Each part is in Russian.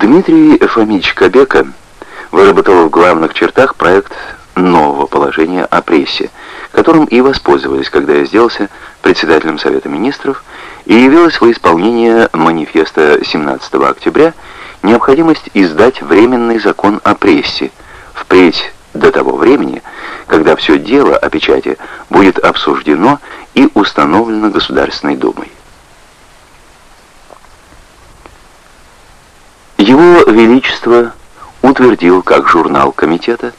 Дмитрий Фомич Кобека выработал в главных чертах проект нового положения о прессе, которым и воспользовались, когда я сделался председателем Совета Министров, и явилось во исполнение манифеста 17 октября необходимость издать временный закон о прессе, впредь до того времени, когда все дело о печати будет обсуждено и установлено Государственной Думой. Его Величество утвердил как журнал комитета,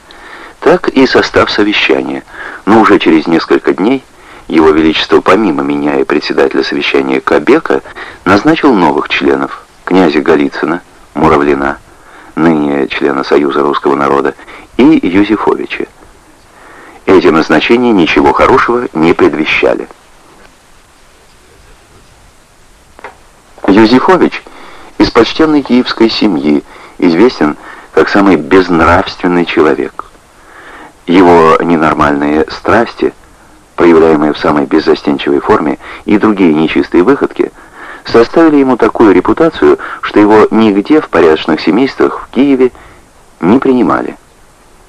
так и состав совещания, но уже через несколько дней Его Величество, помимо меня и председателя совещания Кобека, назначил новых членов, князя Голицына, Муравлина, ныне члена Союза русского народа, и Юзефовича. Эти назначения ничего хорошего не предвещали. Юзефович из почтенной киевской семьи известен как самый безнравственный человек. Его ненормальные страсти, проявляемые в самой беззастенчивой форме, и другие нечистые выходки составили ему такую репутацию, что его нигде в порядочных семействах в Киеве не принимали,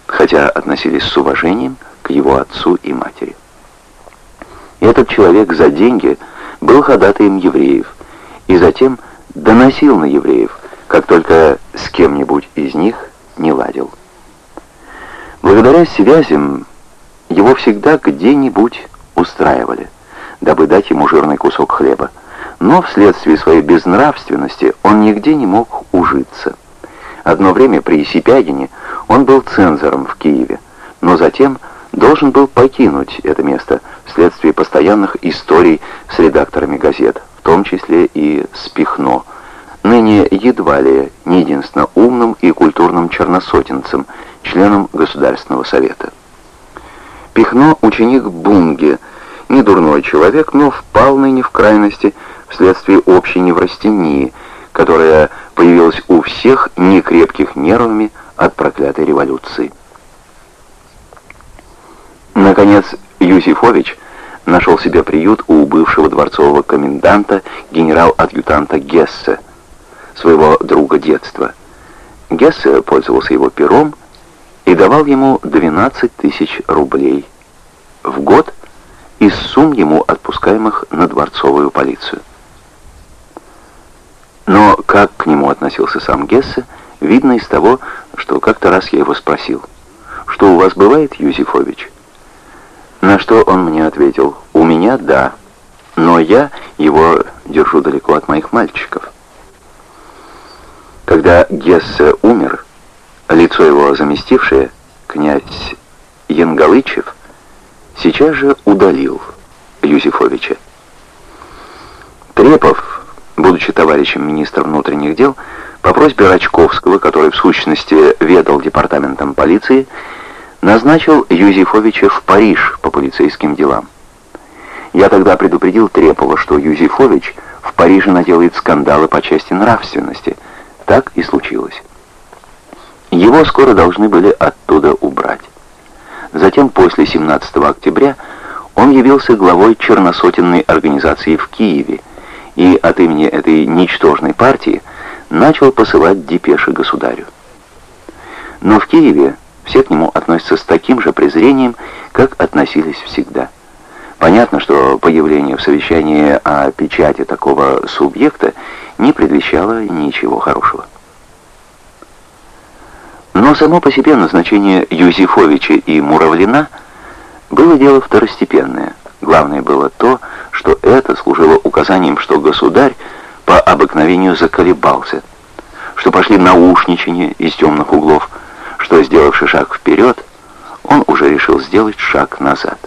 хотя относились с уважением к его отцу и матери. Этот человек за деньги был ходатаем евреев и затем доносил на евреев, как только с кем-нибудь из них не ладил. Благодаря связям его всегда где-нибудь устраивали, дабы дать ему жирный кусок хлеба. Но вследствие своей безнравственности он нигде не мог ужиться. Одно время при Сипягине он был цензором в Киеве, но затем должен был покинуть это место вследствие постоянных историй с редакторами газет, в том числе и с Пихно, ныне едва ли не единственно умным и культурным черносотенцем, членом Государственного совета. Пихно — ученик Бунге, не дурной человек, но впалный не в крайности вследствие общей неврастении, которая появилась у всех некрепких нервами от проклятой революции. Наконец, Юзефович нашел себе приют у бывшего дворцового коменданта генерал-адъютанта Гессе, своего друга детства. Гессе пользовался его пером и давал ему 12 тысяч рублей в год из сумм ему отпускаемых на дворцовую полицию. Но как к нему относился сам Гессе, видно из того, что как-то раз я его спросил, «Что у вас бывает, Юзефович?» На что он мне ответил, «У меня да, но я его держу далеко от моих мальчиков». Когда Гессе умер, лицо его заместившее, князь Янгалычев, сейчас же удалил Юзефовича. Трепов, будучи товарищем министра внутренних дел, по просьбе Рачковского, который в сущности ведал департаментом полиции, назначил Юзефовича в Париж по полицейским делам. Я тогда предупредил Трепова, что Юзефович в Париже наделает скандалы по части нравственности. Так и случилось. Его скоро должны были оттуда убрать. Затем, после 17 октября, он явился главой черносотенной организации в Киеве и от имени этой ничтожной партии начал посылать депеши государю. Но в Киеве все к нему относятся с таким же презрением, как относились всегда. Понятно, что появление в совещании о печати такого субъекта не предвещало ничего хорошего. Но само по себе назначение Юзефовича и Муравлина было дело второстепенное. Главное было то, что это служило указанием, что государь по обыкновению заколебался, что пошли наушничания из темных углов, что, сделавший шаг вперед, он уже решил сделать шаг назад.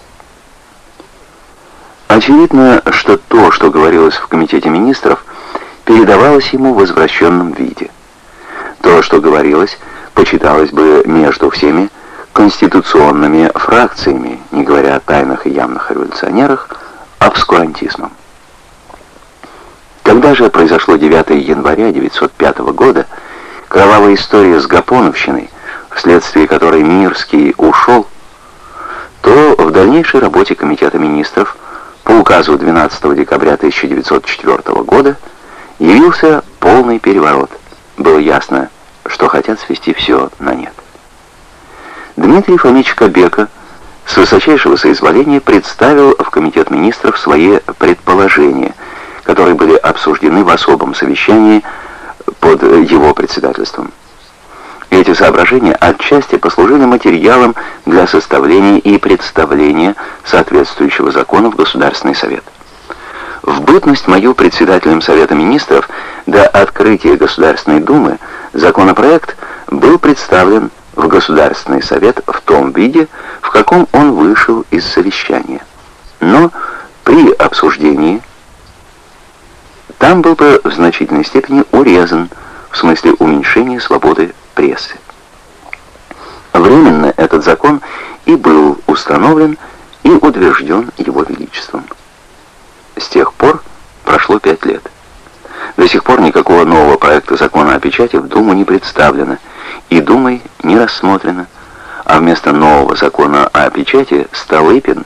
Очевидно, что то, что говорилось в Комитете министров, передавалось ему в возвращенном виде. То, что говорилось, почиталось бы между всеми конституционными фракциями, не говоря о тайных и явных революционерах, обскурантизмом. Когда же произошло 9 января 1905 года, кровавая история с Гапоновщиной, вследствие которой Мирский ушел, то в дальнейшей работе Комитета министров по указу 12 декабря 1904 года явился полный переворот – было ясно, что хотят свести все на нет. Дмитрий Фомич Кобека с высочайшего соизволения представил в Комитет министров свои предположения, которые были обсуждены в особом совещании под его председательством. Эти соображения отчасти послужили материалом для составления и представления соответствующего закона в Государственный совет. В бытность мою председателем Совета Министров до открытия Государственной Думы законопроект был представлен в Государственный Совет в том виде, в каком он вышел из совещания. Но при обсуждении там был бы в значительной степени урезан, в смысле уменьшения свободы прессы. Временно этот закон и был установлен и утвержден Его Величеством. С тех пор прошло пять лет. До сих пор никакого нового проекта закона о печати в Думу не представлено и Думой не рассмотрено, а вместо нового закона о печати Столыпин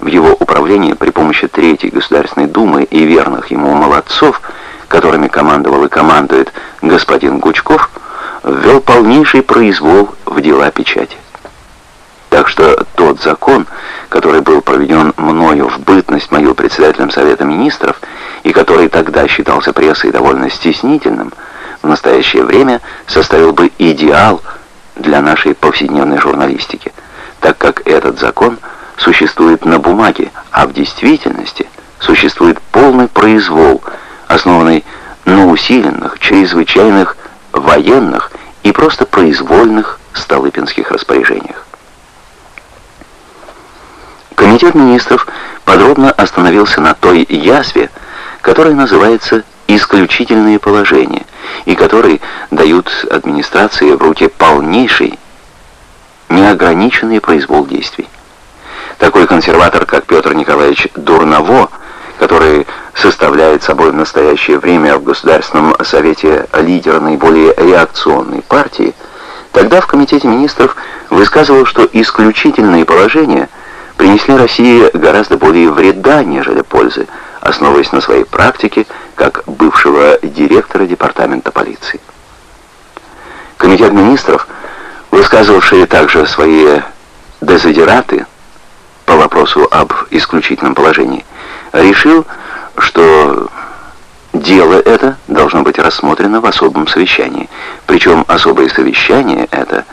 в его управлении при помощи Третьей Государственной Думы и верных ему молодцов, которыми командовал и командует господин Гучков, ввел полнейший произвол в дела печати. Так что тот закон, который был проведен мною в бытность мою председателем Совета Министров и который тогда считался прессой довольно стеснительным, в настоящее время составил бы идеал для нашей повседневной журналистики, так как этот закон существует на бумаге, а в действительности существует полный произвол, основанный на усиленных, чрезвычайных военных и просто произвольных столыпинских распоряжениях. Комитет министров подробно остановился на той язве, которая называется «исключительные положения», и которые дают администрации в руки полнейший, неограниченный произвол действий. Такой консерватор, как Петр Николаевич Дурново, который составляет собой в настоящее время в Государственном Совете лидера наиболее реакционной партии, тогда в Комитете министров высказывал, что исключительные положения – принесли России гораздо более вреда, нежели пользы, основываясь на своей практике как бывшего директора департамента полиции. Комитет министров, высказывавшие также свои дезодераты по вопросу об исключительном положении, решил, что дело это должно быть рассмотрено в особом совещании. Причем особое совещание это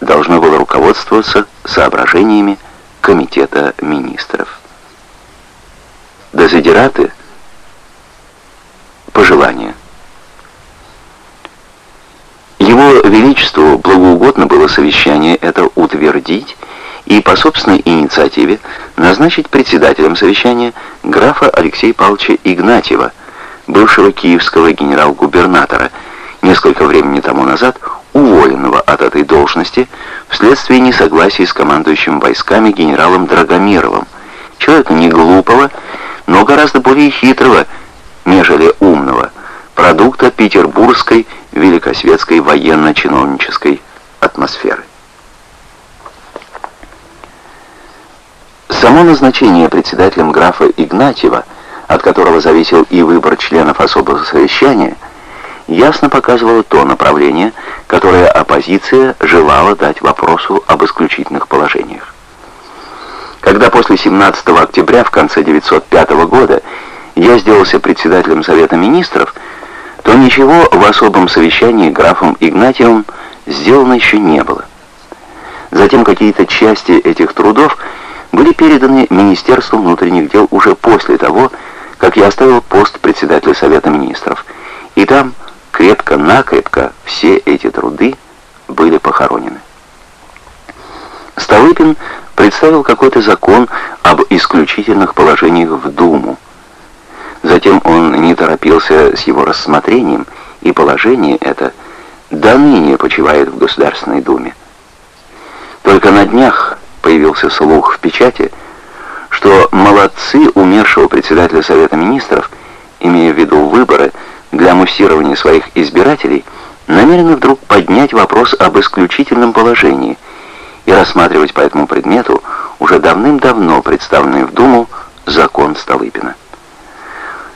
должно было руководствоваться соображениями Комитета министров. Дезидераты – пожелания. Его Величеству благоугодно было совещание это утвердить и по собственной инициативе назначить председателем совещания графа Алексея Павловича Игнатьева, бывшего киевского генерал-губернатора, несколько времени тому назад уволенного от этой должности вследствие несогласия с командующим войсками генералом Драгомировым, человека не глупого, но гораздо более хитрого, нежели умного, продукта петербургской великосветской военно-чиновнической атмосферы. Само назначение председателем графа Игнатьева, от которого зависел и выбор членов особого совещания, ясно показывало то направление, которое оппозиция желала дать вопросу об исключительных положениях. Когда после 17 октября в конце 1905 года я сделался председателем Совета Министров, то ничего в особом совещании графом Игнатьевым сделано еще не было. Затем какие-то части этих трудов были переданы Министерству внутренних дел уже после того, как я оставил пост председателя Совета Министров. И там крепко-накрепко все эти труды были похоронены. Столыпин представил какой-то закон об исключительных положениях в Думу. Затем он не торопился с его рассмотрением, и положение это до ныне почивает в Государственной Думе. Только на днях появился слух в печати, что молодцы умершего председателя Совета Министров, имея в виду выборы, для муссирования своих избирателей намерены вдруг поднять вопрос об исключительном положении и рассматривать по этому предмету уже давным-давно представленный в Думу закон Столыпина.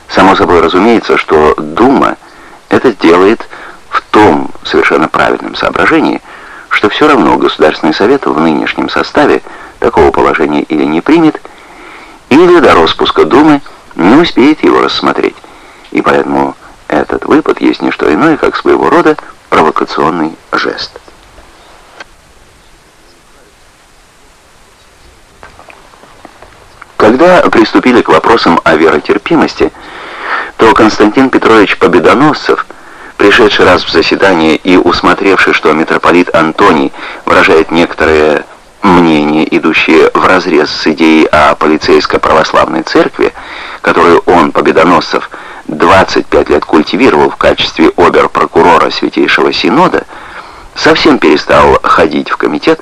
Само собой разумеется, что Дума это делает в том, совершенно правильном соображении, что все равно Государственный Совет в нынешнем составе такого положения или не примет, или до распуска Думы не успеет его рассмотреть. И поэтому этот выпад есть не что иное, как своего рода провокационный жест. Когда приступили к вопросам о веротерпимости, то Константин Петрович Победоносцев, пришедший раз в заседание и усмотревший, что митрополит Антоний выражает некоторые мнения, идущие вразрез с идеей о полицейско-православной церкви, которую он, Победоносцев, 25 лет культивировал в качестве обер-прокурора Святейшего Синода, совсем перестал ходить в комитет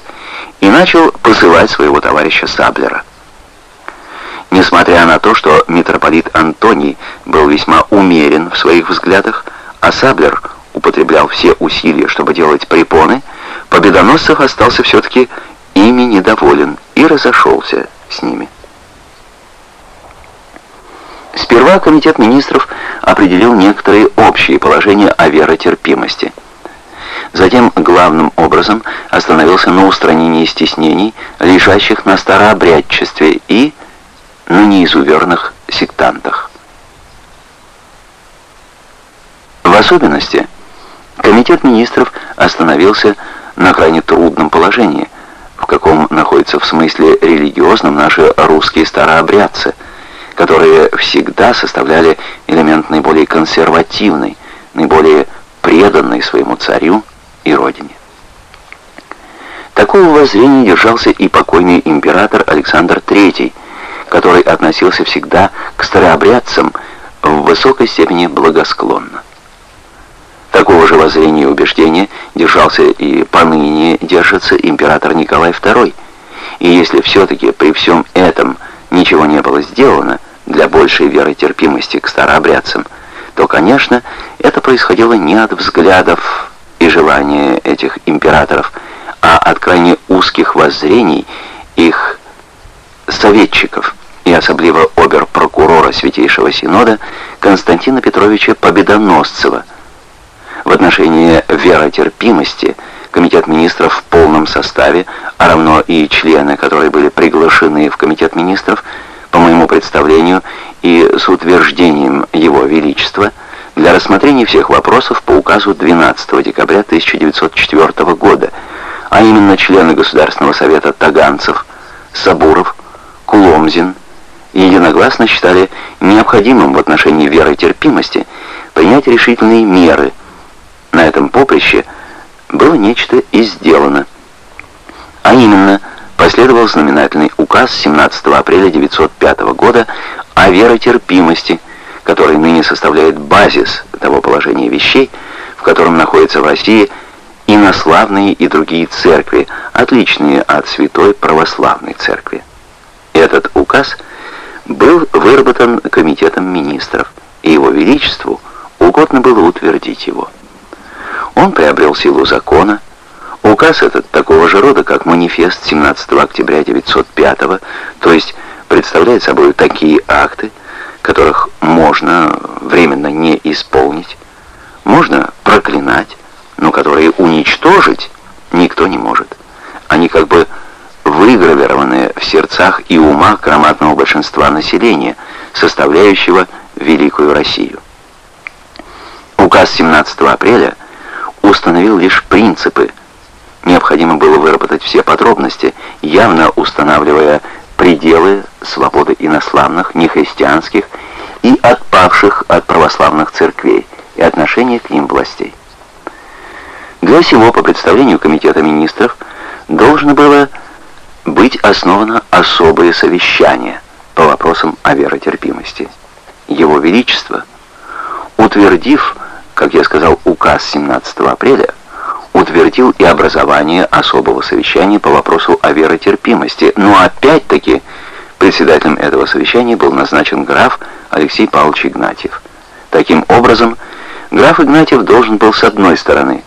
и начал посылать своего товарища Саблера. Несмотря на то, что митрополит Антоний был весьма умерен в своих взглядах, а Саблер употреблял все усилия, чтобы делать препоны, Победоносцев остался все-таки ими недоволен и разошелся с ними. Сперва Комитет министров определил некоторые общие положения о веротерпимости. Затем главным образом остановился на устранении стеснений, лежащих на старообрядчестве и на неизуверных сектантах. В особенности Комитет министров остановился на крайне трудном положении, в каком находятся в смысле религиозном наши русские старообрядцы – которые всегда составляли элемент наиболее консервативный, наиболее преданный своему царю и родине. Такого воззрения держался и покойный император Александр III, который относился всегда к старообрядцам в высокой степени благосклонно. Такого же воззрения и убеждения держался и поныне держится император Николай II. И если все-таки при всем этом ничего не было сделано, для большей веры терпимости к старообрядцам, то, конечно, это происходило не от взглядов и желания этих императоров, а от крайне узких воззрений их советчиков и особливо обер-прокурора Святейшего Синода Константина Петровича Победоносцева. В отношении веротерпимости Комитет министров в полном составе, а равно и члены, которые были приглашены в Комитет министров, по моему представлению и с утверждением Его Величества, для рассмотрения всех вопросов по указу 12 декабря 1904 года, а именно члены Государственного совета Таганцев, Сабуров, Куломзин, единогласно считали необходимым в отношении веры и терпимости принять решительные меры. На этом поприще было нечто и сделано. А именно, последовал знаменательный указ 17 апреля 1905 года о веротерпимости, который ныне составляет базис того положения вещей, в котором находятся в России инославные и другие церкви, отличные от Святой Православной Церкви. Этот указ был выработан Комитетом Министров, и Его Величеству угодно было утвердить его. Он приобрел силу закона, Указ этот такого же рода, как манифест 17 октября 905 то есть представляет собой такие акты, которых можно временно не исполнить, можно проклинать, но которые уничтожить никто не может. Они как бы выгравированы в сердцах и умах громадного большинства населения, составляющего Великую Россию. Указ 17 апреля установил лишь принципы, необходимо было выработать все подробности, явно устанавливая пределы свободы инославных, нехристианских и отпавших от православных церквей и отношения к ним властей. Для сего, по представлению Комитета министров, должно было быть основано особое совещание по вопросам о веротерпимости. Его Величество, утвердив, как я сказал, указ 17 апреля, утвердил и образование особого совещания по вопросу о веротерпимости. Но опять-таки председателем этого совещания был назначен граф Алексей Павлович Игнатьев. Таким образом, граф Игнатьев должен был с одной стороны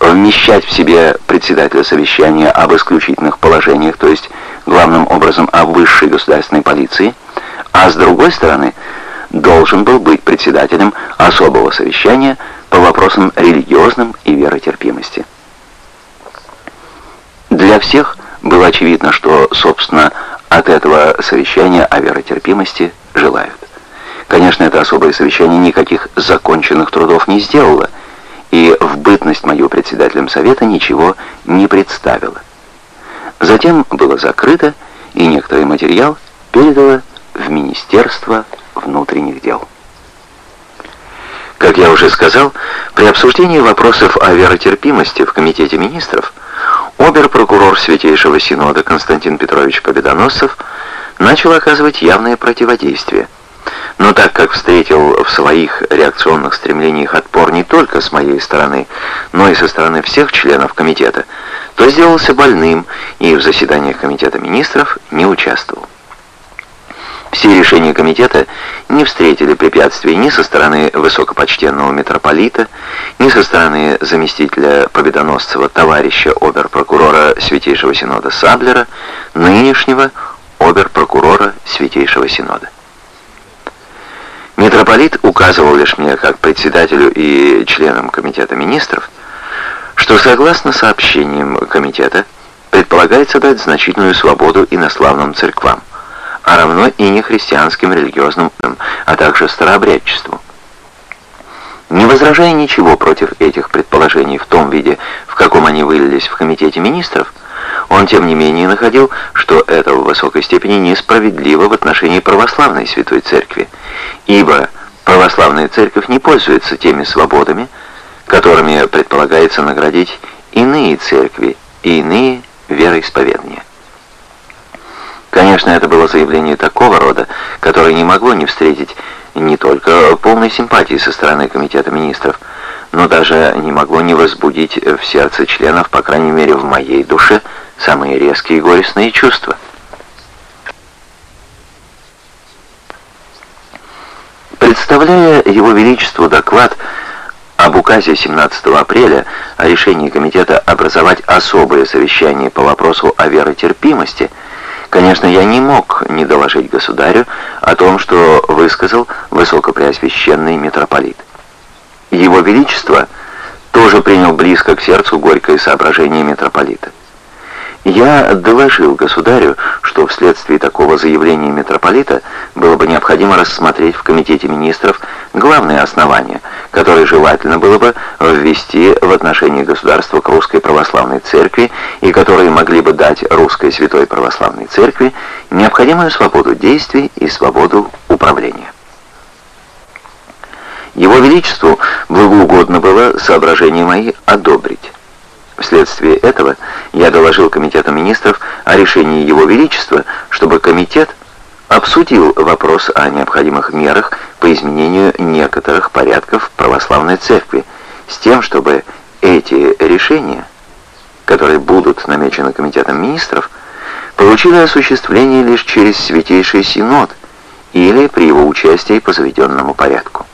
вмещать в себе председателя совещания об исключительных положениях, то есть главным образом о высшей государственной полиции, а с другой стороны должен был быть председателем особого совещания по вопросам религиозным и веротерпимости. Для всех было очевидно, что, собственно, от этого совещания о веротерпимости желают. Конечно, это особое совещание никаких законченных трудов не сделало, и в бытность мою председателем совета ничего не представило. Затем было закрыто, и некоторый материал передало в Министерство внутренних дел. Как я уже сказал, при обсуждении вопросов о веротерпимости в Комитете министров обер-прокурор Святейшего Синода Константин Петрович Победоносцев начал оказывать явное противодействие. Но так как встретил в своих реакционных стремлениях отпор не только с моей стороны, но и со стороны всех членов комитета, то сделался больным и в заседаниях комитета министров не участвовал. Все решения комитета не встретили препятствий ни со стороны высокопочтенного митрополита, ни со стороны заместителя Победоносцева товарища обер-прокурора Святейшего Синода Саблера, нынешнего обер-прокурора Святейшего Синода. Митрополит указывал лишь мне, как председателю и членам комитета министров, что согласно сообщениям комитета предполагается дать значительную свободу инославным церквам, а равно и нехристианским религиозным, а также старообрядчеству. Не возражая ничего против этих предположений в том виде, в каком они вылились в Комитете Министров, он, тем не менее, находил, что это в высокой степени несправедливо в отношении православной Святой Церкви, ибо православная Церковь не пользуется теми свободами, которыми предполагается наградить иные церкви и иные вероисповедания. Конечно, это было заявление такого рода, которое не могло не встретить не только полной симпатии со стороны Комитета Министров, но даже не могло не возбудить в сердце членов, по крайней мере в моей душе, самые резкие и горестные чувства. Представляя Его Величеству доклад об указе 17 апреля о решении комитета образовать особое совещание по вопросу о веротерпимости, конечно, я не мог не доложить государю о том, что высказал высокопреосвященный митрополит. Его Величество тоже принял близко к сердцу горькое соображение митрополита. Я доложил государю, что вследствие такого заявления митрополита было бы необходимо рассмотреть в Комитете министров главные основания, которые желательно было бы ввести в отношении государства к Русской Православной Церкви и которые могли бы дать Русской Святой Православной Церкви необходимую свободу действий и свободу управления. Его Величеству благоугодно было соображения мои одобрить. Вследствие этого я доложил Комитету министров о решении Его Величества, чтобы комитет обсудил вопрос о необходимых мерах по изменению некоторых порядков православной церкви, с тем, чтобы эти решения, которые будут намечены Комитетом министров, получили осуществление лишь через Святейший Синод или при его участии по заведенному порядку.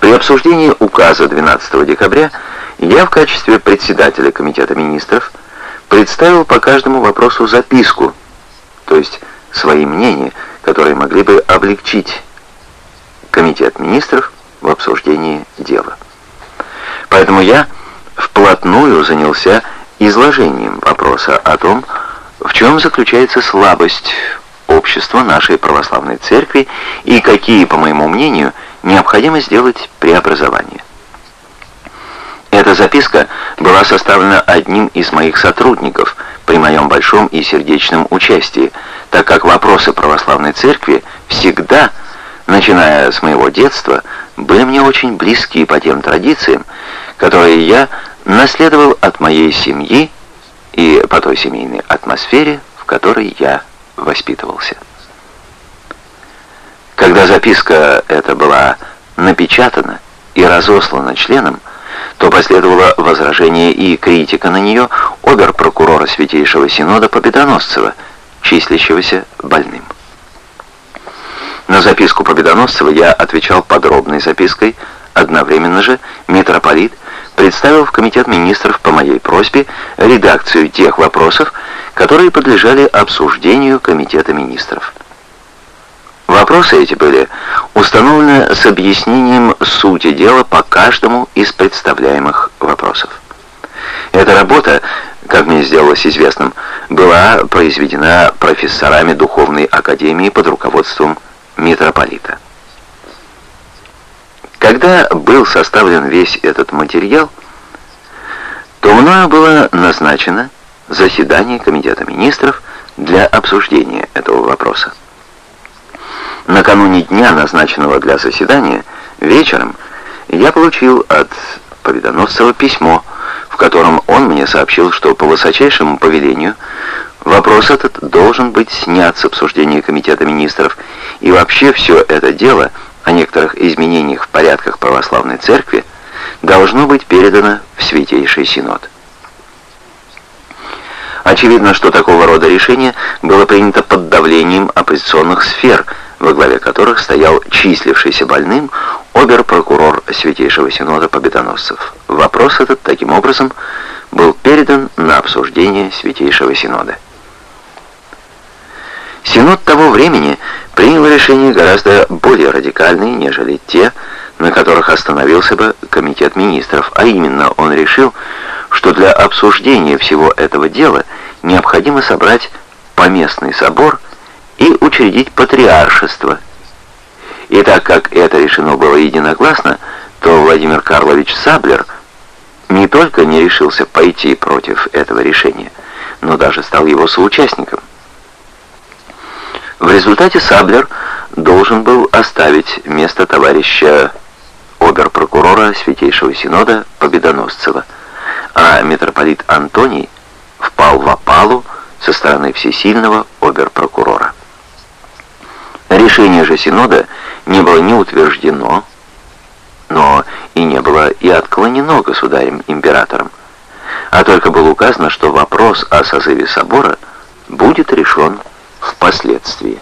При обсуждении указа 12 декабря я в качестве председателя Комитета министров представил по каждому вопросу записку, то есть свои мнения, которые могли бы облегчить Комитет министров в обсуждении дела. Поэтому я вплотную занялся изложением вопроса о том, в чем заключается слабость общества нашей православной церкви и какие, по моему мнению, необходимо сделать преобразования. Эта записка была составлена одним из моих сотрудников при моем большом и сердечном участии, так как вопросы православной церкви всегда, начиная с моего детства, были мне очень близки по тем традициям, которые я наследовал от моей семьи и по той семейной атмосфере, в которой я воспитывался. Когда записка эта была напечатана и разослана членам, то последовало возражение и критика на нее обер-прокурора Святейшего Синода Победоносцева, числящегося больным. На записку Победоносцева я отвечал подробной запиской, одновременно же митрополит представил в Комитет министров по моей просьбе редакцию тех вопросов, которые подлежали обсуждению Комитета министров. Вопросы эти были установлены с объяснением сути дела по каждому из представляемых вопросов. Эта работа, как мне сделалось известным, была произведена профессорами Духовной Академии под руководством митрополита. Когда был составлен весь этот материал, то мною было назначено заседание Комитета Министров для обсуждения этого вопроса. Накануне дня, назначенного для заседания, вечером, я получил от Победоносцева письмо, в котором он мне сообщил, что по высочайшему повелению вопрос этот должен быть снят с обсуждения Комитета Министров, и вообще все это дело о некоторых изменениях в порядках православной церкви должно быть передано в Святейший Синод. Очевидно, что такого рода решение было принято под давлением оппозиционных сфер, во главе которых стоял числившийся больным обер-прокурор Святейшего Синода Победоносцев. Вопрос этот, таким образом, был передан на обсуждение Святейшего Синода. Синод того времени принял решения гораздо более радикальные, нежели те, на которых остановился бы Комитет Министров, а именно он решил, что для обсуждения всего этого дела необходимо собрать поместный собор и учредить патриаршество. И так как это решено было единогласно, то Владимир Карлович Саблер не только не решился пойти против этого решения, но даже стал его соучастником. В результате Саблер должен был оставить место товарища обер-прокурора Святейшего Синода Победоносцева, а митрополит Антоний впал в опалу со стороны всесильного обер-прокурора. Решение же Синода не было ни утверждено, но и не было и отклонено государем-императором, а только было указано, что вопрос о созыве собора будет решен впоследствии.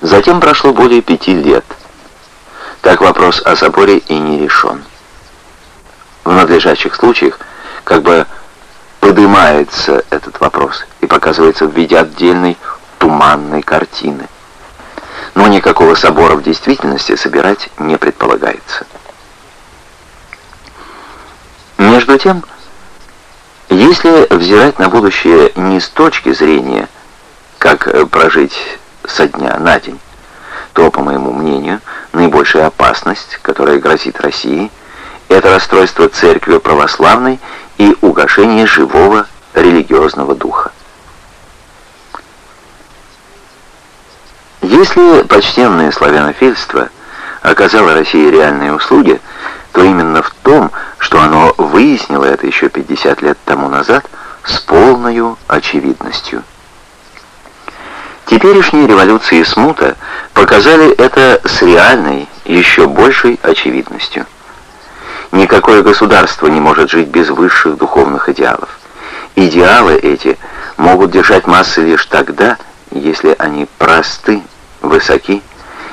Затем прошло более пяти лет. Так вопрос о соборе и не решен. В надлежащих случаях как бы поднимается этот вопрос и показывается в виде отдельной туманной картины. Но никакого собора в действительности собирать не предполагается. Между тем, если взирать на будущее не с точки зрения, как прожить со дня на день, то, по моему мнению, наибольшая опасность, которая грозит России, это расстройство церкви православной и угошение живого религиозного духа. Если почтенное славянофильство оказало России реальные услуги, то именно в том, что оно выяснило это еще 50 лет тому назад с полной очевидностью. Теперешние революции и смута показали это с реальной, еще большей очевидностью. Никакое государство не может жить без высших духовных идеалов. Идеалы эти могут держать массы лишь тогда, если они просты, высоки,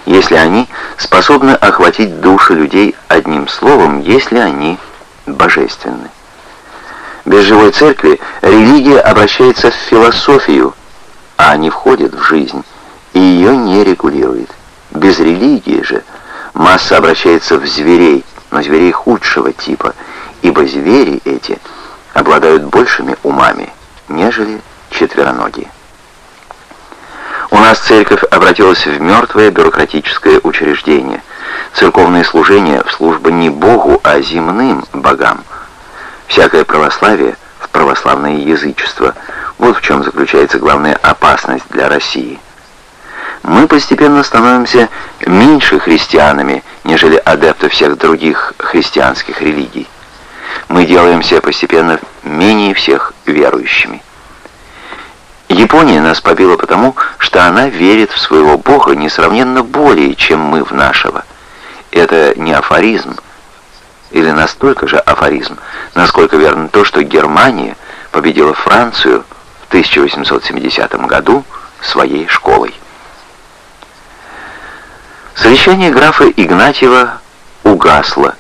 если они способны охватить души людей одним словом, если они божественны. Без живой церкви религия обращается в философию, а не входит в жизнь и ее не регулирует. Без религии же масса обращается в зверей, но зверей худшего типа, ибо звери эти обладают большими умами, нежели четвероногие. У нас церковь обратилась в мертвое бюрократическое учреждение. Церковное служение в службу не Богу, а земным богам. Всякое православие в православное язычество – вот в чем заключается главная опасность для России. Мы постепенно становимся меньше христианами, нежели адепты всех других христианских религий. Мы делаемся постепенно менее всех верующими. Япония нас побила потому, что она верит в своего Бога несравненно более, чем мы в нашего. Это не афоризм, или настолько же афоризм, насколько верно то, что Германия победила Францию 1870 году своей школой. Совещание графа Игнатьева угасло,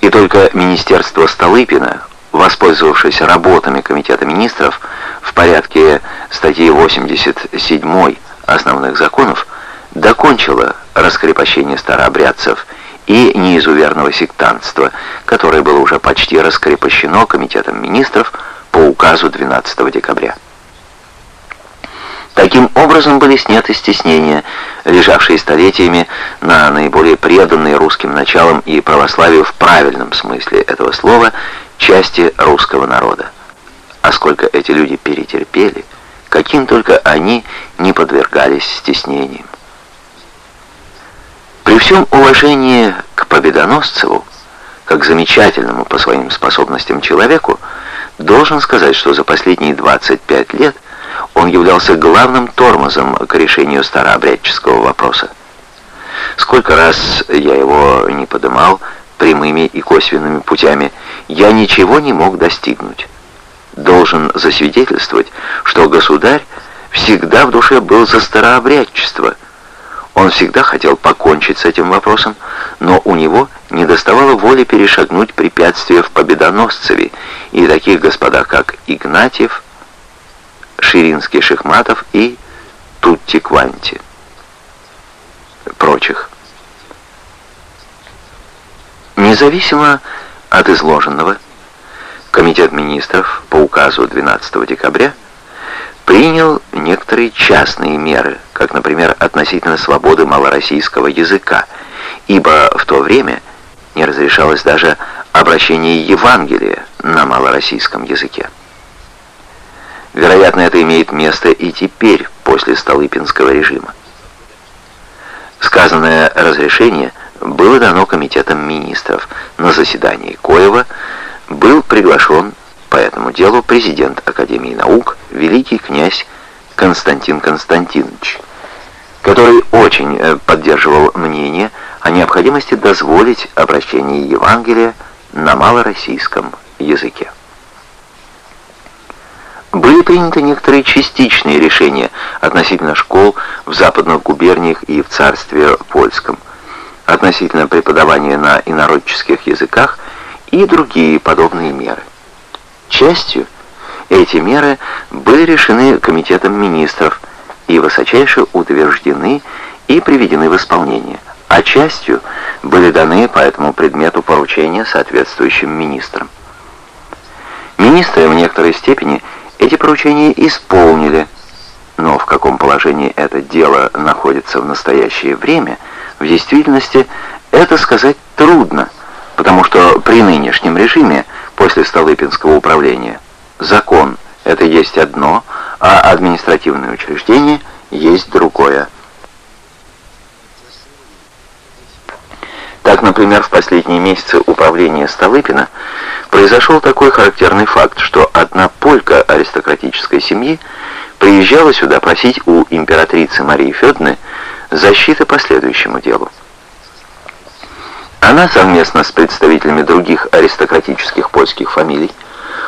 и только министерство Столыпина воспользовавшись работами Комитета министров в порядке статьи 87 основных законов, докончила раскрепощение старообрядцев и неизуверного сектантства, которое было уже почти раскрепощено Комитетом министров по указу 12 декабря. Таким образом были сняты стеснения, лежавшие столетиями на наиболее преданные русским началам и православию в правильном смысле этого слова части русского народа. А сколько эти люди перетерпели, каким только они не подвергались стеснениям. При всем уважении к Победоносцеву, как замечательному по своим способностям человеку, должен сказать, что за последние 25 лет он являлся главным тормозом к решению старообрядческого вопроса. Сколько раз я его не подымал прямыми и косвенными путями, я ничего не мог достигнуть. Должен засвидетельствовать, что государь всегда в душе был за старообрядчество – он всегда хотел покончить с этим вопросом, но у него не доставало воли перешагнуть препятствия в Победоносцеве, и таких господа, как Игнатьев, Ширинский Шихматов и Тутти Кванти. Прочих. Независимо от изложенного, Комитет министров по указу 12 декабря принял некоторые частные меры, как, например, относительно свободы малороссийского языка, ибо в то время не разрешалось даже обращение Евангелия на малороссийском языке. Вероятно, это имеет место и теперь, после Столыпинского режима. Сказанное разрешение было дано Комитетом министров. На заседании Коева был приглашен по этому делу президент Академии наук, великий князь Константин Константинович, который очень э, поддерживал мнение о необходимости дозволить обращение Евангелия на малороссийском языке. Были приняты некоторые частичные решения относительно школ в западных губерниях и в царстве польском, относительно преподавания на инородческих языках и другие подобные меры. Частью эти меры были решены Комитетом министров и высочайше утверждены и приведены в исполнение, а частью были даны по этому предмету поручения соответствующим министрам. Министры в некоторой степени эти поручения исполнили, но в каком положении это дело находится в настоящее время, в действительности это сказать трудно, потому что при нынешнем режиме после Столыпинского управления. Закон – это есть одно, а административное учреждение есть другое. Так, например, в последние месяцы управления Столыпина произошел такой характерный факт, что одна полька аристократической семьи приезжала сюда просить у императрицы Марии Федоровны защиты по следующему делу. Она совместно с представителями других аристократических польских фамилий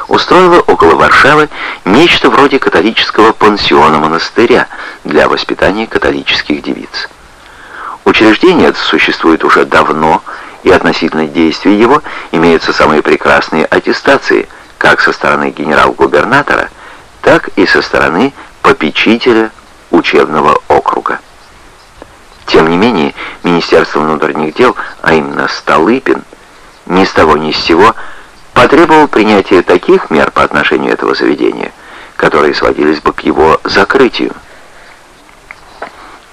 устроила около Варшавы нечто вроде католического пансиона-монастыря для воспитания католических девиц. Учреждение это существует уже давно, и относительно действий его имеются самые прекрасные аттестации, как со стороны генерал-губернатора, так и со стороны попечителя учебного округа. Тем не менее, Министерство внутренних дел, а именно Столыпин, ни с того ни с сего потребовал принятия таких мер по отношению этого заведения, которые сводились бы к его закрытию.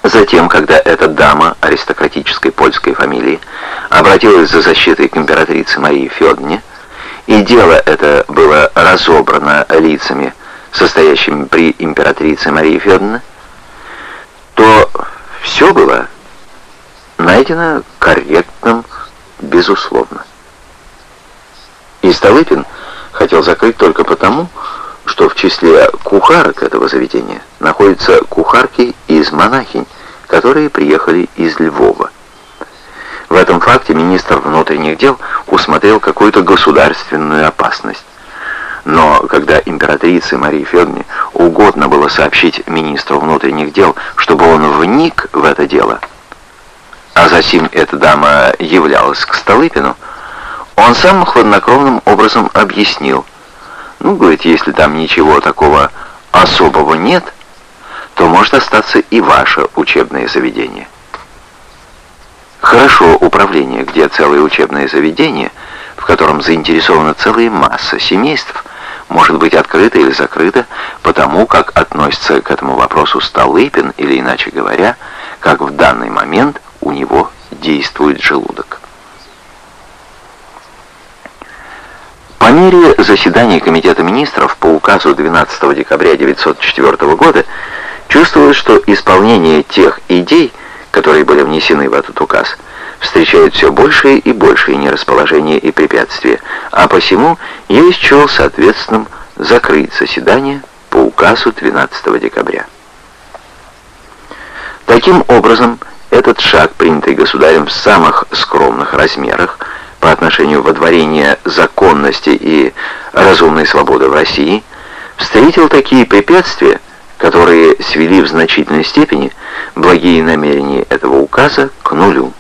Затем, когда эта дама аристократической польской фамилии обратилась за защитой к императрице Марии Федоровне, и дело это было разобрано лицами, состоящими при императрице Марии Федоровне, то все было найдено корректным, безусловно. И Столыпин хотел закрыть только потому, что в числе кухарок этого заведения находятся кухарки из монахинь, которые приехали из Львова. В этом факте министр внутренних дел усмотрел какую-то государственную опасность. Но когда императрице Марии Федоровне угодно было сообщить министру внутренних дел, чтобы он вник в это дело, а засим эта дама являлась к Столыпину, Он самым хладнокровным образом объяснил, ну, говорит, если там ничего такого особого нет, то может остаться и ваше учебное заведение. Хорошо управление, где целое учебное заведение, в котором заинтересована целая масса семейств, может быть открыто или закрыто, потому как относится к этому вопросу Столыпин, или иначе говоря, как в данный момент у него действует желудок. По мере заседания Комитета министров по указу 12 декабря 1904 года чувствовалось, что исполнение тех идей, которые были внесены в этот указ, встречают все большее и большее нерасположение и препятствия, а посему я исчел соответственным закрыть заседание по указу 12 декабря. Таким образом, этот шаг, принятый государем в самых скромных размерах по отношению водворения законности и разумной свободы в России, встретил такие препятствия, которые свели в значительной степени благие намерения этого указа к нулю.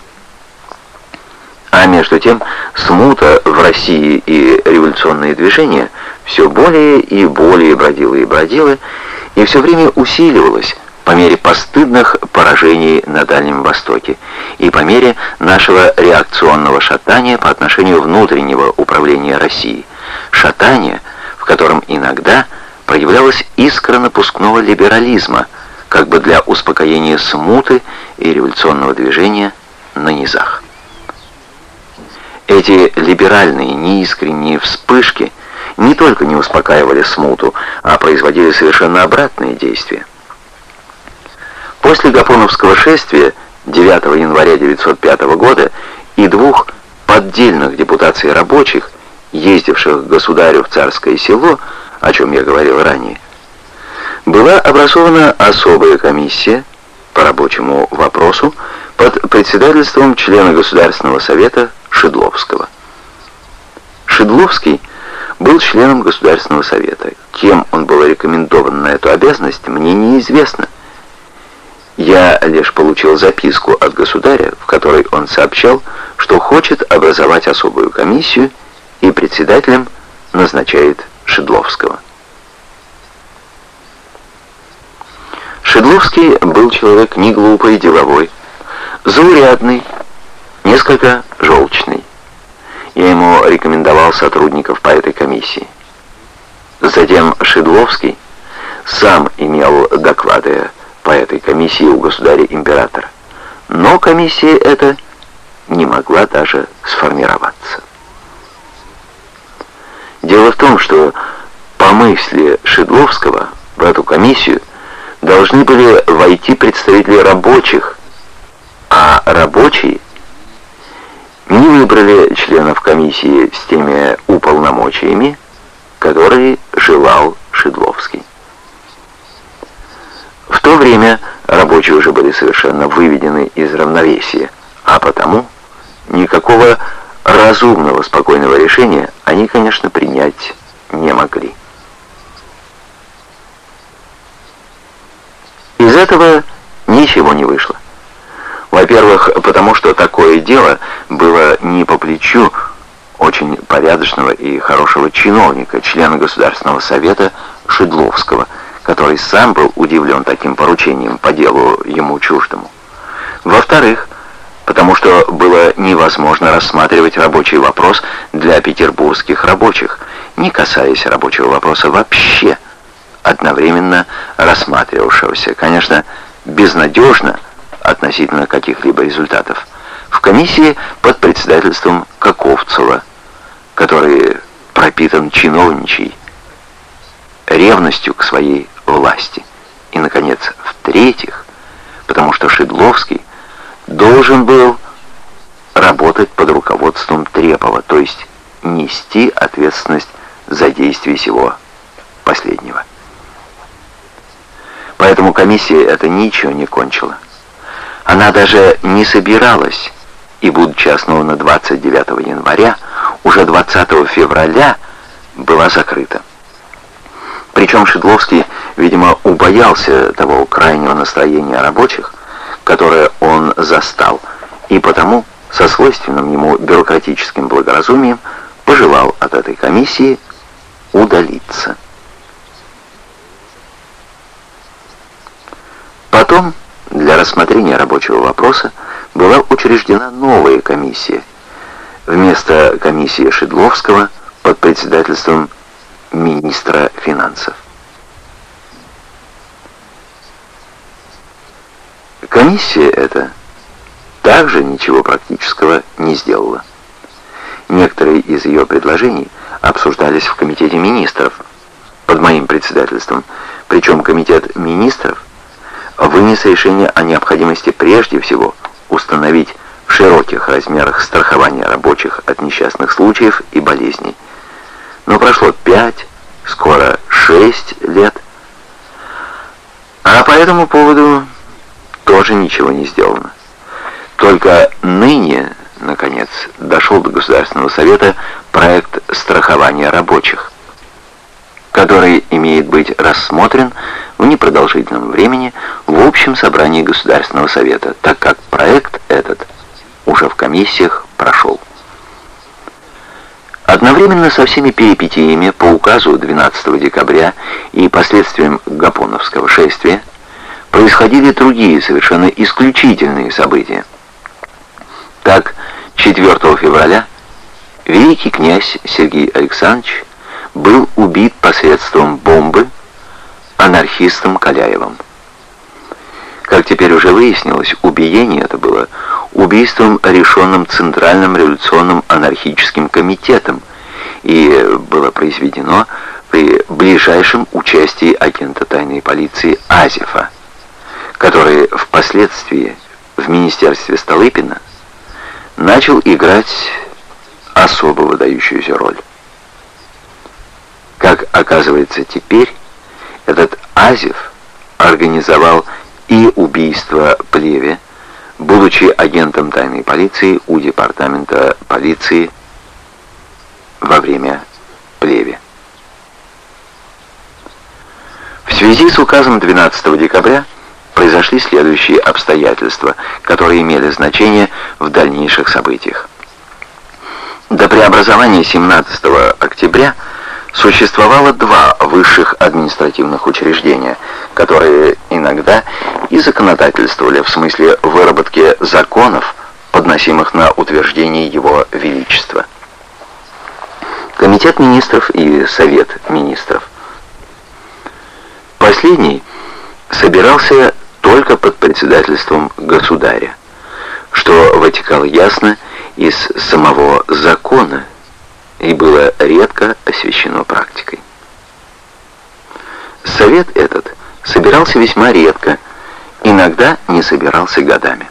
А между тем, смута в России и революционные движения все более и более бродила и бродила, и все время усиливалась по мере постыдных поражений на Дальнем Востоке и по мере нашего реакционного шатания по отношению внутреннего управления Россией. Шатание, в котором иногда проявлялась искра напускного либерализма, как бы для успокоения смуты и революционного движения на низах. Эти либеральные, неискренние вспышки не только не успокаивали смуту, а производили совершенно обратные действия. После Гапоновского шествия 9 января 1905 года и двух поддельных депутаций рабочих, ездивших к государю в царское село, о чем я говорил ранее, была образована особая комиссия по рабочему вопросу под председательством члена Государственного совета Шедловского. Шедловский был членом Государственного совета. Кем он был рекомендован на эту обязанность, мне неизвестно. Я лишь получил записку от государя, в которой он сообщал, что хочет образовать особую комиссию и председателем назначает Шедловского. Шедловский был человек не глупый, деловой, заурядный, несколько желчный. Я ему рекомендовал сотрудников по этой комиссии. Затем Шедловский сам имел доклады по этой комиссии у государя-императора. Но комиссия эта не могла даже сформироваться. Дело в том, что по мысли Шедловского в эту комиссию должны были войти представители рабочих, а рабочие не выбрали членов комиссии с теми уполномочиями, которые желал Шедловский. В то время рабочие уже были совершенно выведены из равновесия, а потому никакого разумного спокойного решения они, конечно, принять не могли. Из этого ничего не вышло. Во-первых, потому что такое дело было не по плечу очень порядочного и хорошего чиновника, члена Государственного совета Шедловского, который сам был удивлен таким поручением по делу ему чуждому. Во-вторых, потому что было невозможно рассматривать рабочий вопрос для петербургских рабочих, не касаясь рабочего вопроса вообще, одновременно рассматривавшегося, конечно, безнадежно относительно каких-либо результатов, в комиссии под председательством Каковцева, который пропитан чиновничей, ревностью к своей власти. И, наконец, в-третьих, потому что Шедловский должен был работать под руководством Трепова, то есть нести ответственность за действия всего последнего. Поэтому комиссия это ничего не кончила. Она даже не собиралась, и будучи основана 29 января, уже 20 февраля была закрыта. Причем Шедловский, видимо, убоялся того крайнего настроения рабочих, которое он застал, и потому со свойственным ему бюрократическим благоразумием пожелал от этой комиссии удалиться. Потом для рассмотрения рабочего вопроса была учреждена новая комиссия. Вместо комиссии Шедловского под председательством министра финансов. Комиссия эта также ничего практического не сделала. Некоторые из ее предложений обсуждались в комитете министров под моим председательством, причем комитет министров вынес решение о необходимости прежде всего установить в широких размерах страхование рабочих от несчастных случаев и болезней. Но прошло пять, скоро шесть лет, а по этому поводу тоже ничего не сделано. Только ныне, наконец, дошел до Государственного совета проект страхования рабочих, который имеет быть рассмотрен в непродолжительном времени в общем собрании Государственного совета, так как проект этот уже в комиссиях прошел. Одновременно со всеми перипетиями по указу 12 декабря и последствиям Гапоновского шествия происходили другие совершенно исключительные события. Так, 4 февраля великий князь Сергей Александрович был убит посредством бомбы анархистом Каляевым. Как теперь уже выяснилось, убиение это было убийством, решенным Центральным революционным анархическим комитетом и было произведено при ближайшем участии агента тайной полиции Азефа, который впоследствии в Министерстве Столыпина начал играть особо выдающуюся роль. Как оказывается теперь, этот Азев организовал и убийство Плеве, будучи агентом тайной полиции у департамента полиции во время Плеве. В связи с указом 12 декабря произошли следующие обстоятельства, которые имели значение в дальнейших событиях. До преобразования 17 октября существовало два высших административных учреждения, которые иногда и законодательствовали в смысле выработки законов, подносимых на утверждение его величества. Комитет министров и Совет министров. Последний собирался только под председательством государя, что вытекало ясно из самого закона и было редко освещено практикой. Совет этот собирался весьма редко, иногда не собирался годами.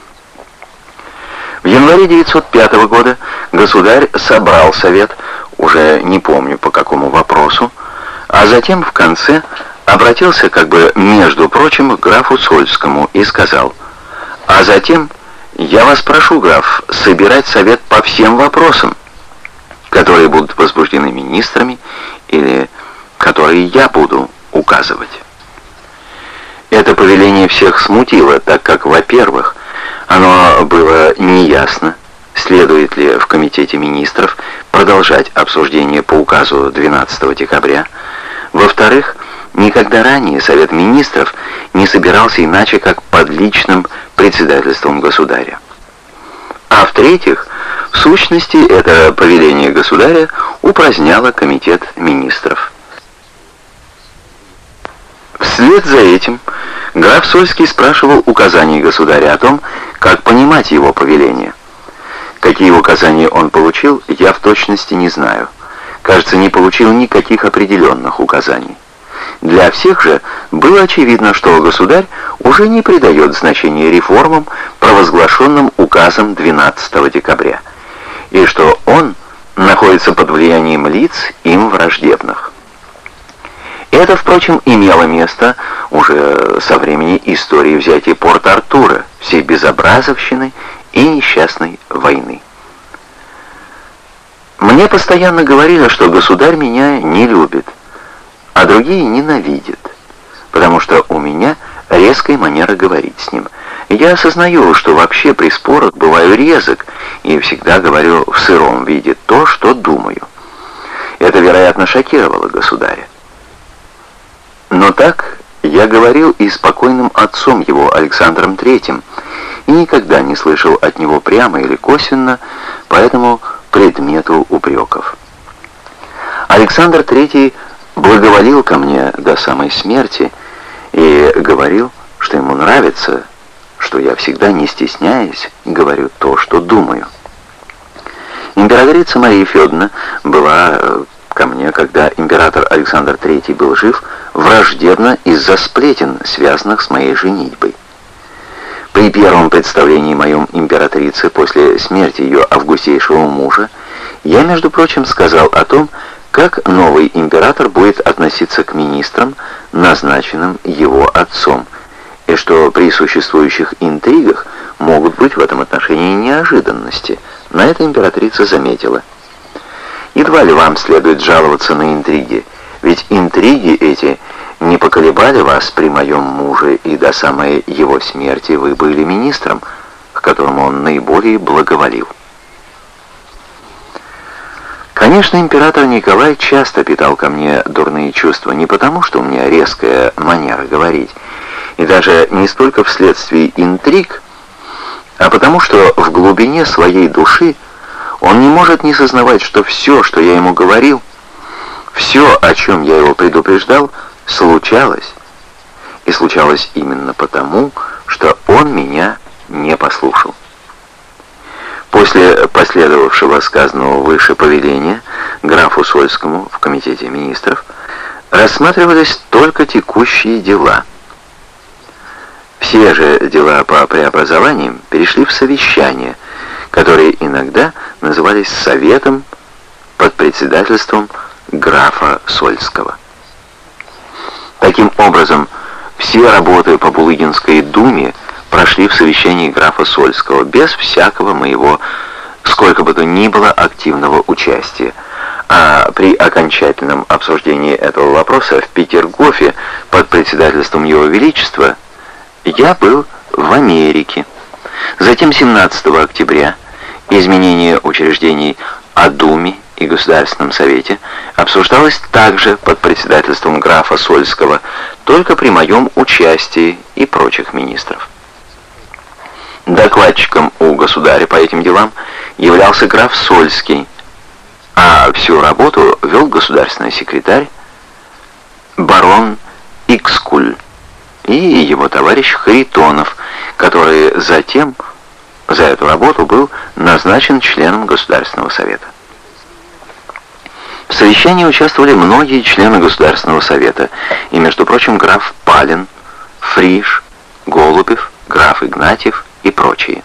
В январе 905 года государь собрал совет, уже не помню по какому вопросу, а затем в конце обратился как бы между прочим к графу Сольскому и сказал, «А затем я вас прошу, граф, собирать совет по всем вопросам, которые будут возбуждены министрами или которые я буду указывать». Это повеление всех смутило, так как, во-первых, оно было неясно, следует ли в Комитете министров продолжать обсуждение по указу 12 декабря, во-вторых, Никогда ранее Совет Министров не собирался иначе, как под личным председательством государя. А в-третьих, в сущности, это повеление государя упраздняло Комитет Министров. Вслед за этим граф Сольский спрашивал указаний государя о том, как понимать его повеление. Какие указания он получил, я в точности не знаю. Кажется, не получил никаких определенных указаний. Для всех же было очевидно, что государь уже не придает значения реформам, провозглашенным указом 12 декабря, и что он находится под влиянием лиц им враждебных. Это, впрочем, имело место уже со времени истории взятия Порт-Артура, всей безобразовщины и несчастной войны. Мне постоянно говорили, что государь меня не любит, а другие ненавидят, потому что у меня резкая манера говорить с ним. Я осознаю, что вообще при спорах бываю резок и всегда говорю в сыром виде то, что думаю. Это, вероятно, шокировало государя. Но так я говорил и спокойным отцом его, Александром III, и никогда не слышал от него прямо или косвенно по этому предмету упреков. Александр III благоволил ко мне до самой смерти и говорил, что ему нравится, что я всегда, не стесняясь, говорю то, что думаю. Императрица Мария Федоровна была э, ко мне, когда император Александр III был жив, враждебно из-за сплетен, связанных с моей женитьбой. При первом представлении моем императрицы после смерти ее августейшего мужа я, между прочим, сказал о том, как новый император будет относиться к министрам, назначенным его отцом, и что при существующих интригах могут быть в этом отношении неожиданности. На это императрица заметила. Едва ли вам следует жаловаться на интриги, ведь интриги эти не поколебали вас при моем муже, и до самой его смерти вы были министром, к которому он наиболее благоволил. Конечно, император Николай часто питал ко мне дурные чувства, не потому, что у меня резкая манера говорить, и даже не столько вследствие интриг, а потому что в глубине своей души он не может не сознавать, что все, что я ему говорил, все, о чем я его предупреждал, случалось. И случалось именно потому, что он меня не послушал. После последовавшего сказанного выше повеления графу Сольскому в Комитете министров рассматривались только текущие дела. Все же дела по преобразованиям перешли в совещание, которые иногда назывались Советом под председательством графа Сольского. Таким образом, все работы по Булыгинской думе прошли в совещании графа Сольского без всякого моего, сколько бы то ни было, активного участия. А при окончательном обсуждении этого вопроса в Петергофе под председательством Его Величества я был в Америке. Затем 17 октября изменение учреждений о Думе и Государственном Совете обсуждалось также под председательством графа Сольского, только при моем участии и прочих министров. Докладчиком у государя по этим делам являлся граф Сольский, а всю работу вел государственный секретарь барон Икскуль и его товарищ Харитонов, который затем за эту работу был назначен членом Государственного совета. В совещании участвовали многие члены Государственного совета, и, между прочим, граф Палин, Фриш, Голубев, граф Игнатьев и прочие.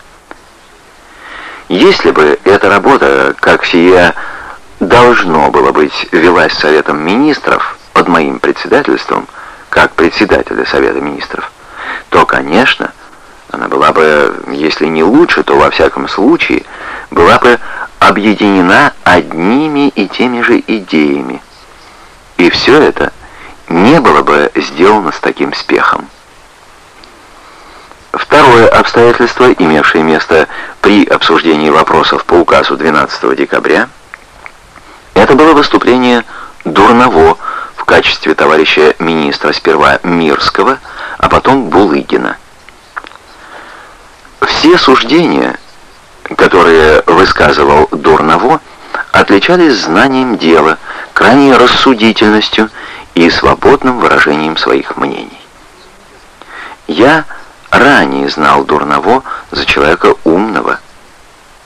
Если бы эта работа, как сия должно было быть, велась Советом Министров под моим председательством, как председателя Совета Министров, то, конечно, она была бы, если не лучше, то во всяком случае, была бы объединена одними и теми же идеями. И все это не было бы сделано с таким спехом. Второе обстоятельство, имевшее место при обсуждении вопросов по указу 12 декабря, это было выступление Дурново в качестве товарища министра сперва Мирского, а потом Булыгина. Все суждения, которые высказывал Дурново, отличались знанием дела, крайней рассудительностью и свободным выражением своих мнений. Я ранее знал Дурново за человека умного,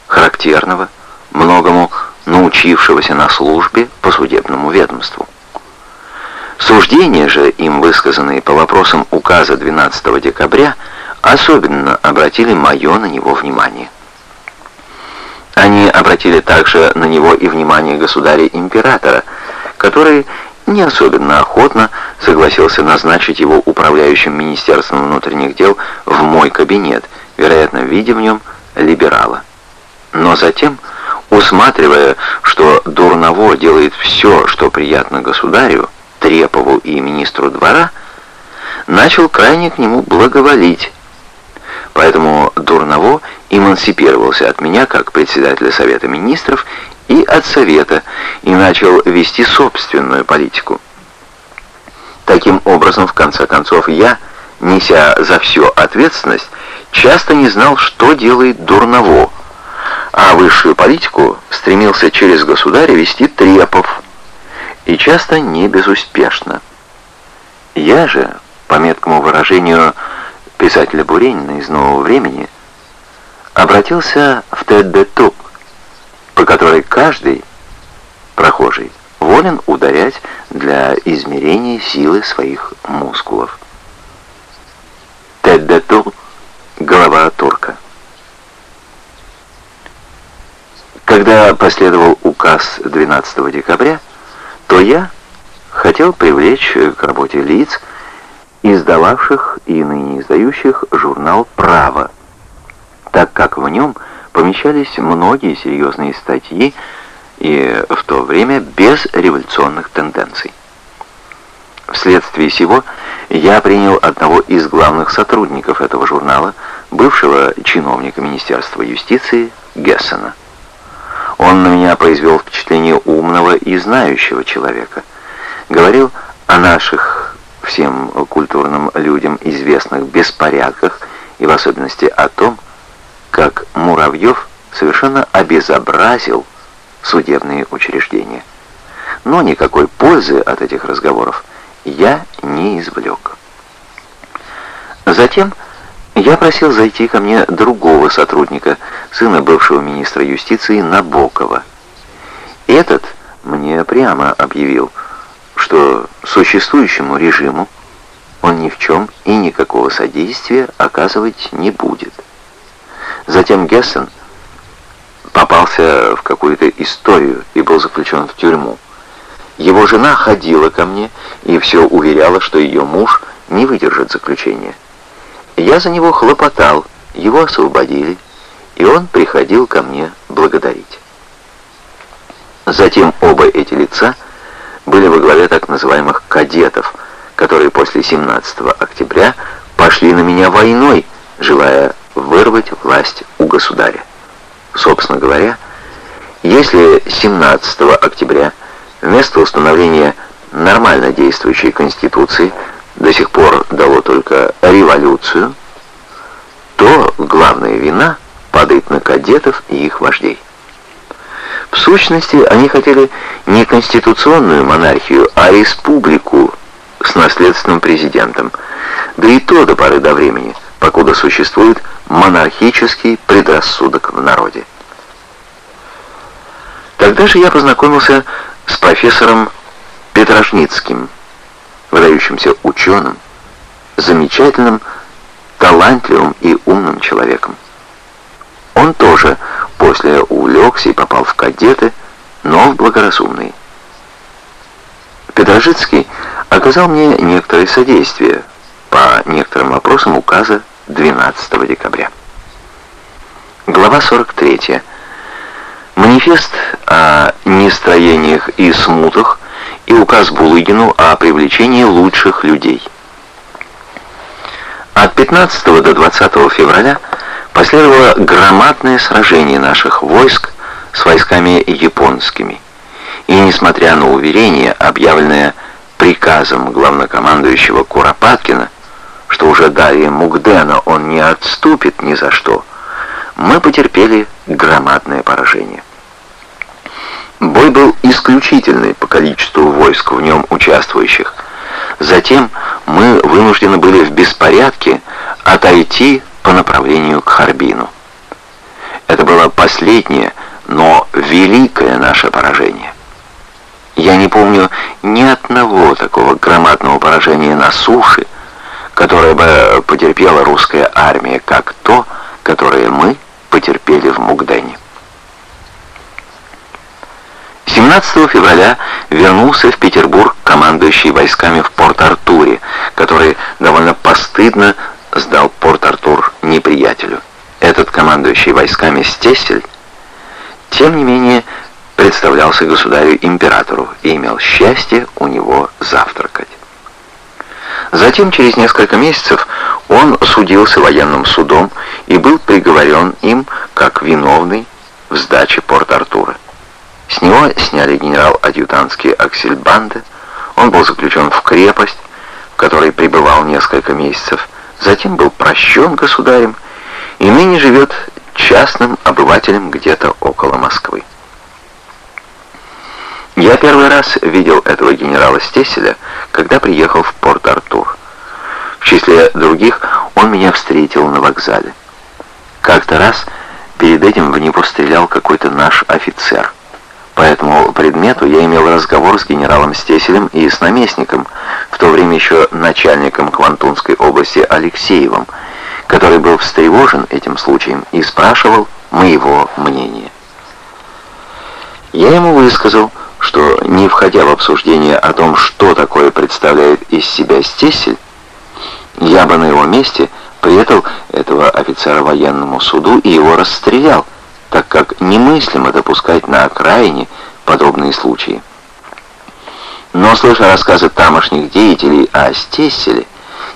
характерного, многому научившегося на службе по судебному ведомству. Суждения же, им высказанные по вопросам указа 12 декабря, особенно обратили мое на него внимание. Они обратили также на него и внимание государя-императора, который не особенно охотно согласился назначить его управляющим Министерством внутренних дел в мой кабинет, вероятно, видя в нем либерала. Но затем, усматривая, что Дурново делает все, что приятно государю, Трепову и министру двора, начал крайне к нему благоволить, Поэтому Дурново эмансипировался от меня как председателя Совета Министров и от Совета и начал вести собственную политику. Таким образом, в конце концов, я, неся за все ответственность, часто не знал, что делает Дурново, а высшую политику стремился через государя вести Трепов, и часто не безуспешно. Я же, по меткому выражению писателя Буренина из «Нового времени», обратился в Теддетук, по которой каждый прохожий волен ударять для измерения силы своих мускулов. Теддетук — голова турка. Когда последовал указ 12 декабря, то я хотел привлечь к работе лиц, издававших и ныне издающих журнал «Право», так как в нем помещались многие серьезные статьи и в то время без революционных тенденций. Вследствие сего я принял одного из главных сотрудников этого журнала, бывшего чиновника Министерства юстиции Гессена. Он на меня произвел впечатление умного и знающего человека. Говорил о наших всем культурным людям известных беспорядках и в особенности о том, как Муравьев совершенно обезобразил судебные учреждения. Но никакой пользы от этих разговоров я не извлек. Затем я просил зайти ко мне другого сотрудника, сына бывшего министра юстиции Набокова. Этот мне прямо объявил, что существующему режиму он ни в чем и никакого содействия оказывать не будет. Затем Гессен попался в какую-то историю и был заключен в тюрьму. Его жена ходила ко мне и все уверяла, что ее муж не выдержит заключения. Я за него хлопотал, его освободили, и он приходил ко мне благодарить. Затем оба эти лица были во главе так называемых кадетов, которые после 17 октября пошли на меня войной, желая вырвать власть у государя. Собственно говоря, если 17 октября вместо установления нормально действующей Конституции до сих пор дало только революцию, то главная вина падает на кадетов и их вождей. В сущности, они хотели не конституционную монархию, а республику с наследственным президентом, да и то до поры до времени, покуда существует монархический предрассудок в народе. Тогда же я познакомился с профессором Петрожницким, выдающимся ученым, замечательным, талантливым и умным человеком. Он тоже после увлекся и попал в кадеты, но в благоразумный. Петрожицкий оказал мне некоторое содействие по некоторым вопросам указа 12 декабря. Глава 43. Манифест о нестроениях и смутах и указ Булыгину о привлечении лучших людей. От 15 до 20 февраля последовало громадное сражение наших войск с войсками японскими. И несмотря на уверение, объявленное приказом главнокомандующего Куропаткина, что уже далее Мугдена он не отступит ни за что, мы потерпели громадное поражение. Бой был исключительный по количеству войск в нем участвующих. Затем мы вынуждены были в беспорядке отойти по направлению к Харбину. Это было последнее, но великое наше поражение. Я не помню ни одного такого громадного поражения на суше, которое бы потерпела русская армия, как то, которое мы потерпели в Мугдене. 17 февраля вернулся в Петербург командующий войсками в Порт-Артуре, который довольно постыдно сдал Порт-Артур неприятелю. Этот командующий войсками Стесель, тем не менее, представлялся государю-императору и имел счастье у него завтракать. Затем, через несколько месяцев, он судился военным судом и был приговорен им как виновный в сдаче Порт-Артура. С него сняли генерал-адъютантские аксельбанды, он был заключен в крепость, в которой пребывал несколько месяцев, затем был прощен государем и ныне живет частным обывателем где-то около Москвы. Я первый раз видел этого генерала Стеселя, когда приехал в Порт-Артур. В числе других он меня встретил на вокзале. Как-то раз перед этим в него стрелял какой-то наш офицер. По этому предмету я имел разговор с генералом Стеселем и с наместником, в то время еще начальником Квантунской области Алексеевым, который был встревожен этим случаем и спрашивал моего мнения. Я ему высказал, что, не входя в обсуждение о том, что такое представляет из себя Стесель, я бы на его месте предал этого офицера военному суду и его расстрелял, так как немыслимо допускать на окраине подобные случаи. Но, слыша рассказы тамошних деятелей о Стесселе,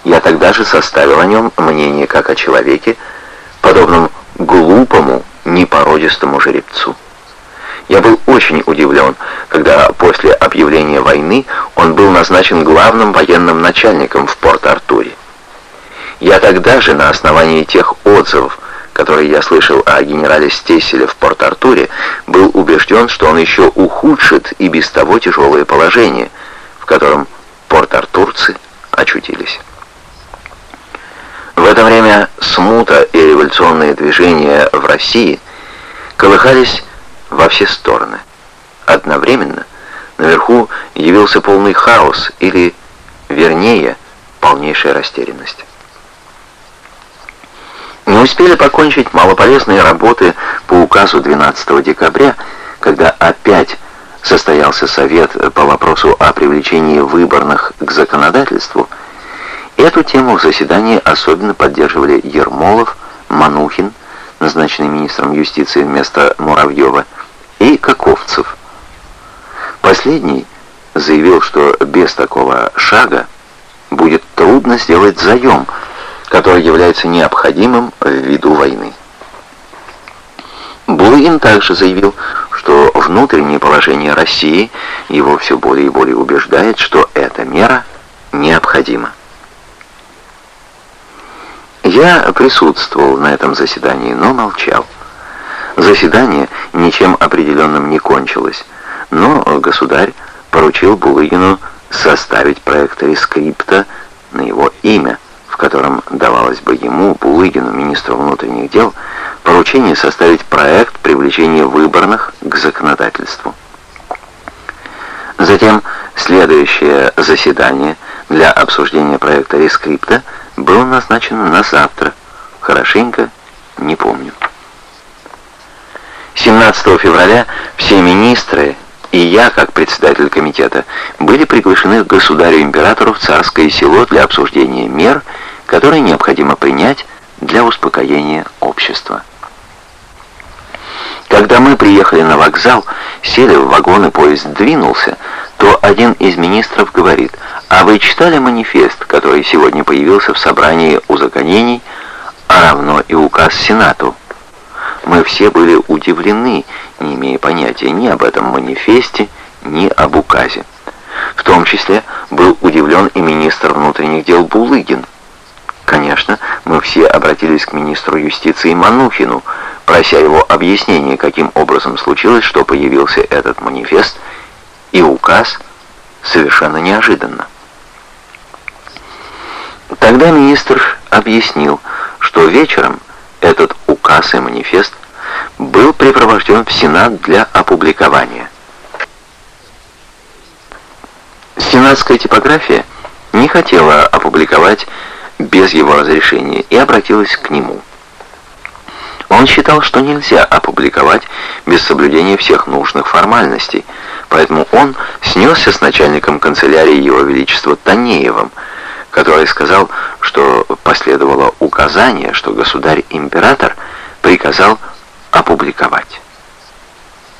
я тогда же составил о нем мнение как о человеке, подобном глупому, непородистому жеребцу. Я был очень удивлен, когда после объявления войны он был назначен главным военным начальником в Порт-Артуре. Я тогда же на основании тех отзывов, которые я слышал о генерале Стесселе в Порт-Артуре, был убежден, что он еще ухудшит и без того тяжелое положение, в котором порт-артурцы очутились. В это время смута и революционные движения в России колыхались во все стороны. Одновременно наверху явился полный хаос или, вернее, полнейшая растерянность. Не успели покончить малополезные работы по указу 12 декабря, когда опять состоялся совет по вопросу о привлечении выборных к законодательству. Эту тему в заседании особенно поддерживали Ермолов, Манухин, назначенный министром юстиции вместо Муравьева, и Каковцев. Последний заявил, что без такого шага будет трудно сделать заем – который является необходимым ввиду войны. Булыгин также заявил, что внутреннее положение России его все более и более убеждает, что эта мера необходима. Я присутствовал на этом заседании, но молчал. Заседание ничем определенным не кончилось, но государь поручил Булыгину составить проект рескрипта на его имя – котором давалось бы ему, Булыгину, министру внутренних дел, поручение составить проект привлечения выборных к законодательству. Затем следующее заседание для обсуждения проекта рескрипта было назначено на завтра. Хорошенько не помню. 17 февраля все министры и я, как председатель комитета, были приглашены к государю-императору в царское село для обсуждения мер, которые необходимо принять для успокоения общества. Когда мы приехали на вокзал, сели в вагон и поезд двинулся, то один из министров говорит, «А вы читали манифест, который сегодня появился в собрании узаконений, а равно и указ Сенату?» Мы все были удивлены, не имея понятия ни об этом манифесте, ни об указе. В том числе был удивлен и министр внутренних дел Булыгин. Конечно, мы все обратились к министру юстиции Манухину, прося его объяснения, каким образом случилось, что появился этот манифест и указ совершенно неожиданно. Тогда министр объяснил, что вечером этот указ и манифест был припровожден в Сенат для опубликования. Сенатская типография не хотела опубликовать без его разрешения и обратилась к нему. Он считал, что нельзя опубликовать без соблюдения всех нужных формальностей, поэтому он снесся с начальником канцелярии Его Величества Танеевым, который сказал, что последовало указание, что государь-император приказал опубликовать.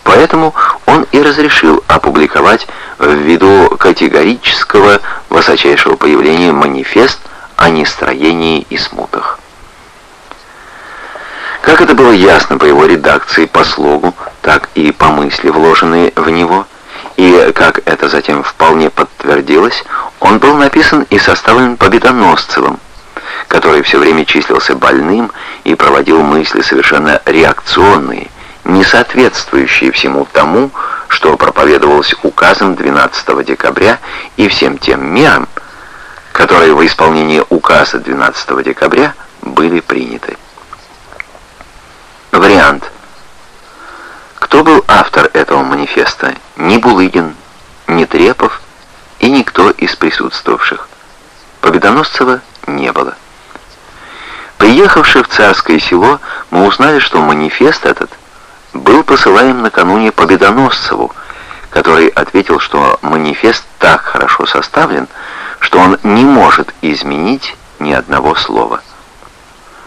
Поэтому он и разрешил опубликовать ввиду категорического высочайшего появления манифест о нестроении и смутах. Как это было ясно по его редакции, по слогу, так и по мысли, вложенные в него, и как это затем вполне подтвердилось, он был написан и составлен Победоносцевым, который все время числился больным и проводил мысли совершенно реакционные, не соответствующие всему тому, что проповедовалось указом 12 декабря и всем тем мерам, которые во исполнение указа 12 декабря были приняты. Вариант. Кто был автор этого манифеста? Ни Булыгин, ни Трепов и никто из присутствовавших. Победоносцева не было. Приехавши в царское село, мы узнали, что манифест этот был посылаем накануне Победоносцеву, который ответил, что манифест так хорошо составлен, что он не может изменить ни одного слова.